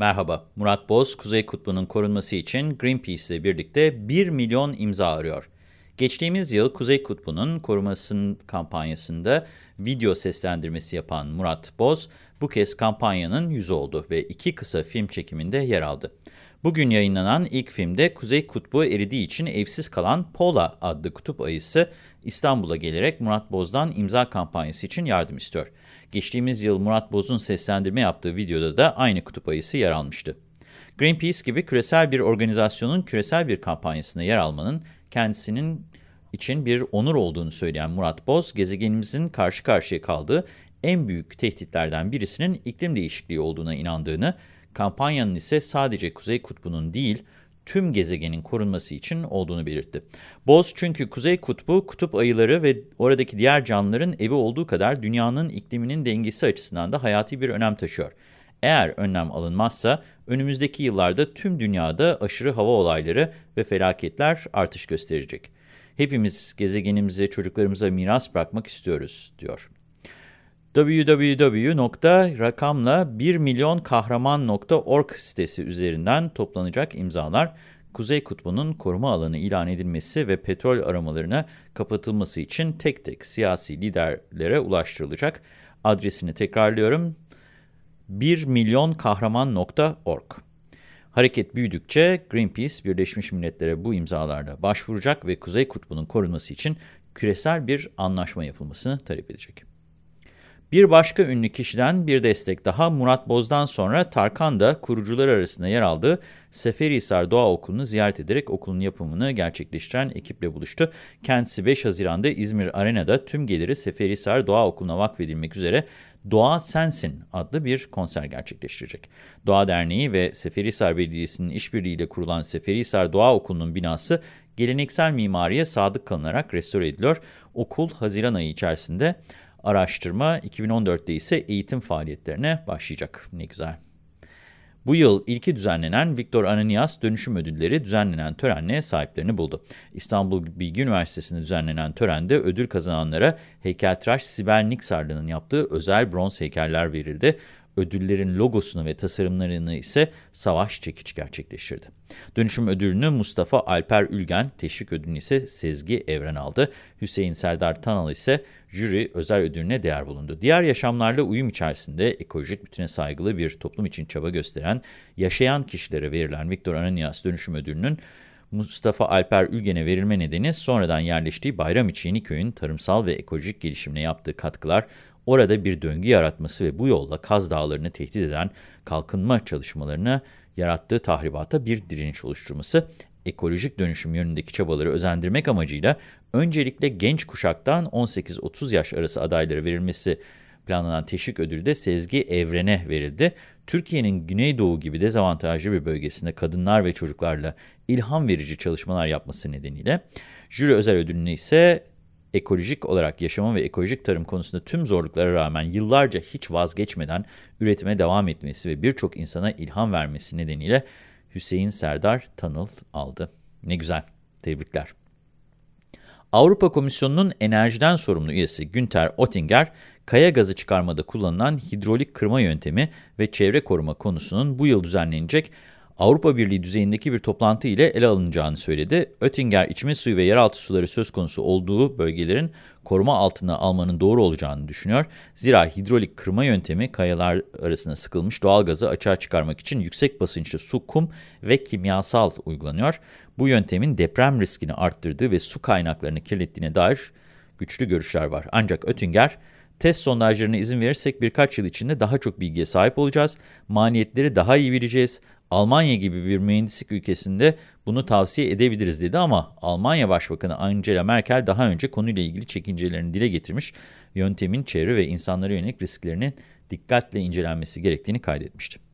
Merhaba, Murat Boz, Kuzey Kutbu'nun korunması için Greenpeace ile birlikte 1 milyon imza arıyor. Geçtiğimiz yıl Kuzey Kutbu'nun korumasının kampanyasında video seslendirmesi yapan Murat Boz, bu kez kampanyanın yüzü oldu ve iki kısa film çekiminde yer aldı. Bugün yayınlanan ilk filmde Kuzey Kutbu eridiği için evsiz kalan Pola adlı kutup ayısı İstanbul'a gelerek Murat Boz'dan imza kampanyası için yardım istiyor. Geçtiğimiz yıl Murat Boz'un seslendirme yaptığı videoda da aynı kutup ayısı yer almıştı. Greenpeace gibi küresel bir organizasyonun küresel bir kampanyasında yer almanın kendisinin için bir onur olduğunu söyleyen Murat Boz, gezegenimizin karşı karşıya kaldığı en büyük tehditlerden birisinin iklim değişikliği olduğuna inandığını, kampanyanın ise sadece Kuzey Kutbu'nun değil, tüm gezegenin korunması için olduğunu belirtti. Boz çünkü Kuzey Kutbu, kutup ayıları ve oradaki diğer canlıların evi olduğu kadar dünyanın ikliminin dengesi açısından da hayati bir önem taşıyor. Eğer önlem alınmazsa önümüzdeki yıllarda tüm dünyada aşırı hava olayları ve felaketler artış gösterecek. Hepimiz gezegenimize, çocuklarımıza miras bırakmak istiyoruz, diyor www.rakamla1milyonkahraman.org sitesi üzerinden toplanacak imzalar, Kuzey Kutbu'nun koruma alanı ilan edilmesi ve petrol aramalarına kapatılması için tek tek siyasi liderlere ulaştırılacak. Adresini tekrarlıyorum, 1milyonkahraman.org. Hareket büyüdükçe Greenpeace, Birleşmiş Milletler'e bu imzalarla başvuracak ve Kuzey Kutbu'nun korunması için küresel bir anlaşma yapılmasını talep edecek. Bir başka ünlü kişiden bir destek daha Murat Boz'dan sonra Tarkan da kurucular arasında yer aldığı Seferihisar Doğa Okulu'nu ziyaret ederek okulun yapımını gerçekleştiren ekiple buluştu. Kendisi 5 Haziran'da İzmir Arena'da tüm geliri Seferihisar Doğa Okulu'na vakfedilmek üzere Doğa Sensin adlı bir konser gerçekleştirecek. Doğa Derneği ve Seferihisar Belediyesi'nin işbirliğiyle kurulan Seferihisar Doğa Okulu'nun binası geleneksel mimariye sadık kalınarak restore ediliyor. Okul Haziran ayı içerisinde Araştırma 2014'te ise eğitim faaliyetlerine başlayacak. Ne güzel. Bu yıl ilki düzenlenen Viktor Ananias Dönüşüm Ödülleri düzenlenen törenle sahiplerini buldu. İstanbul Bilgi Üniversitesi'nde düzenlenen törende ödül kazananlara heykeltıraş Sibel Niksarlı'nın yaptığı özel bronz heykeller verildi. Ödüllerin logosunu ve tasarımlarını ise Savaş Çekiç gerçekleştirdi. Dönüşüm ödülünü Mustafa Alper Ülgen, teşvik ödülünü ise Sezgi Evren aldı. Hüseyin Serdar Tanal ise jüri özel ödülüne değer bulundu. Diğer yaşamlarla uyum içerisinde ekolojik bütüne saygılı bir toplum için çaba gösteren, yaşayan kişilere verilen Viktor Ananias Dönüşüm Ödülü'nün Mustafa Alper Ülgen'e verilme nedeni sonradan yerleştiği Bayramiçi Yeniköy'ün tarımsal ve ekolojik gelişimine yaptığı katkılar, orada bir döngü yaratması ve bu yolla Kaz Dağları'nı tehdit eden kalkınma çalışmalarına yarattığı tahribata bir direniş oluşturması, ekolojik dönüşüm yönündeki çabaları özendirmek amacıyla öncelikle genç kuşaktan 18-30 yaş arası adaylara verilmesi planlanan teşvik ödülü de Sezgi Evren'e verildi. Türkiye'nin Güneydoğu gibi dezavantajlı bir bölgesinde kadınlar ve çocuklarla ilham verici çalışmalar yapması nedeniyle jüri özel ödülünü ise ekolojik olarak yaşama ve ekolojik tarım konusunda tüm zorluklara rağmen yıllarca hiç vazgeçmeden üretime devam etmesi ve birçok insana ilham vermesi nedeniyle Hüseyin Serdar Tanıl aldı. Ne güzel, tebrikler. Avrupa Komisyonu'nun enerjiden sorumlu üyesi Günter Oettinger, kaya gazı çıkarmada kullanılan hidrolik kırma yöntemi ve çevre koruma konusunun bu yıl düzenlenecek Avrupa Birliği düzeyindeki bir toplantı ile ele alınacağını söyledi. Oettinger, içme suyu ve yeraltı suları söz konusu olduğu bölgelerin koruma altına almanın doğru olacağını düşünüyor. Zira hidrolik kırma yöntemi kayalar arasında sıkılmış doğal gazı açığa çıkarmak için yüksek basınçlı su, kum ve kimyasal uygulanıyor. Bu yöntemin deprem riskini arttırdığı ve su kaynaklarını kirlettiğine dair güçlü görüşler var. Ancak Oettinger, Test sondajlarına izin verirsek birkaç yıl içinde daha çok bilgiye sahip olacağız. Maliyetleri daha iyi bileceğiz. Almanya gibi bir mühendislik ülkesinde bunu tavsiye edebiliriz dedi ama Almanya Başbakanı Angela Merkel daha önce konuyla ilgili çekincelerini dile getirmiş, yöntemin çevre ve insanlara yönelik risklerinin dikkatle incelenmesi gerektiğini kaydetmişti.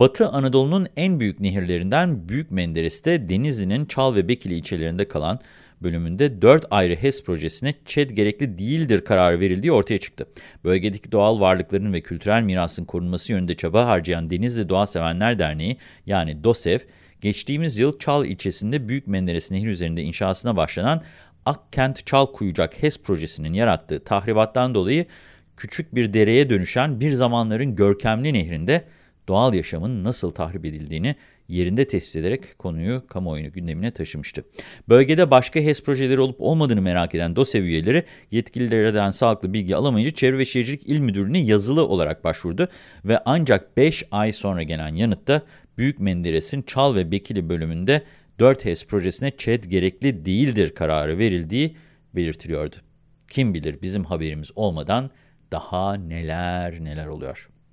Batı Anadolu'nun en büyük nehirlerinden Büyük Menderes'te Denizli'nin Çal ve Bekili ilçelerinde kalan bölümünde 4 ayrı HES projesine ÇED gerekli değildir kararı verildiği ortaya çıktı. Bölgedeki doğal varlıkların ve kültürel mirasın korunması yönünde çaba harcayan Denizli Doğa Sevenler Derneği yani DOSEV, geçtiğimiz yıl Çal ilçesinde Büyük Menderes Nehri üzerinde inşasına başlanan Akkent Çal Kuyucak HES projesinin yarattığı tahribattan dolayı küçük bir dereye dönüşen bir zamanların görkemli nehrinde doğal yaşamın nasıl tahrip edildiğini yerinde tespit ederek konuyu kamuoyunu gündemine taşımıştı. Bölgede başka HES projeleri olup olmadığını merak eden dosya üyeleri yetkililerden sağlıklı bilgi alamayınca Çevre ve Şehircilik İl Müdürlüğü'ne yazılı olarak başvurdu ve ancak 5 ay sonra gelen yanıtta Büyük Menderes'in Çal ve Bekili bölümünde 4 HES projesine ÇED gerekli değildir kararı verildiği belirtiliyordu. Kim bilir bizim haberimiz olmadan daha neler neler oluyor.